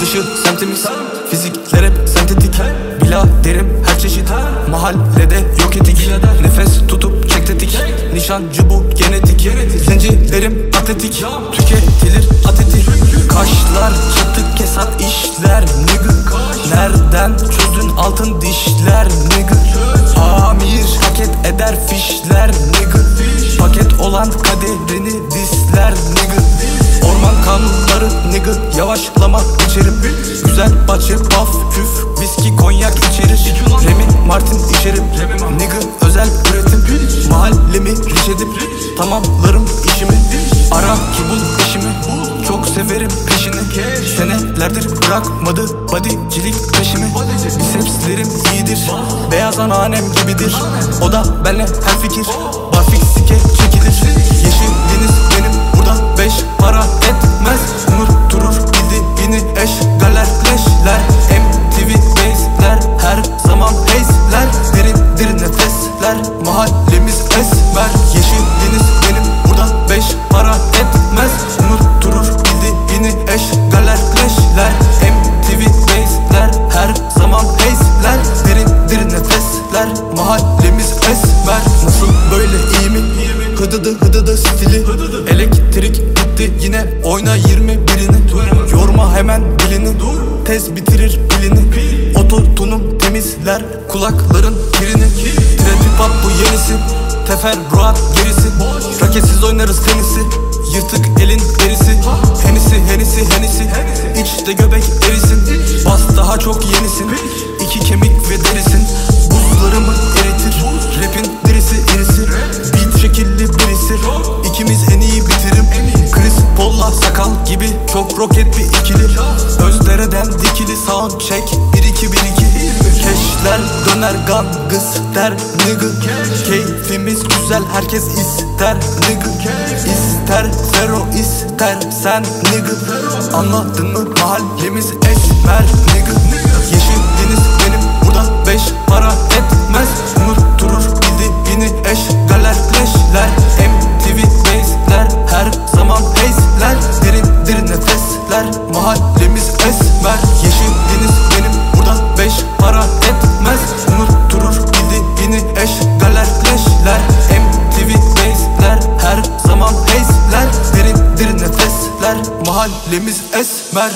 dışı semtimiz Fizikler hep sentetik. Derim her çeşit Mahallede yok etik. Nefes tutup çek tetik Nişancı bu genetik. Zincirlerim atletik Tüketilir atetik. Kaşlar çatık kesat işler Nigga Nereden çözdün altın dişler Nigga Amir paket eder fişler Nigga Paket olan kaderini disler Nigga Orman kanunları nigga Yavaşlama içerim Güzel bahçe paf küf Viski konyak içerir Remi Martin içerim Nigga özel üretim. Mahallemi riş Tamamlarım işimi. Ara ki bul eşimi Çok severim peşini. Senelerdir bırakmadı bodycilik peşimi. Bisepslerim iyidir. Beyaz anneannem gibidir. O da benle her fikir. Barfik sike çekilir. Yeşil deniz benim burada beş para esmer Yeşil deniz benim burada beş para etmez. Unutturur bildiğini eş galer leşler MTV base'ler her zaman haze'ler Derindir nefesler mahallemiz esmer. Nasıl böyle iyi mi? Hıdıdı hıdıdı stili. Elektrik gitti yine oyna 21'ini Yorma hemen dilini. Tez bitirir pilini. Ototunum temizler kulakların kirini Trend pop bu yenisi Teferruat gerisi. Raketsiz oynarız tenisi. Yırtık elin derisi. Henisi henisi henisi. İçte göbek erisin. Bas daha çok yenisin. İki kemik ve derisin Buzlarımı eritir. Rapin dirisi irisi Beat şekilli birisi İkimiz en iyi bitirim. Chris Paul'la sakal gibi Çok roket bir ikili Özdereden dikili sound check 1 2 1 2 Keşler döner gangız der nigga Keyfimiz güzel herkes ister nigga İster fero ister sen nigga Anladın mı? Mahallemiz esmer nigga Yeşil deniz benim burada beş para etmez. Unutturur mahallemiz esmer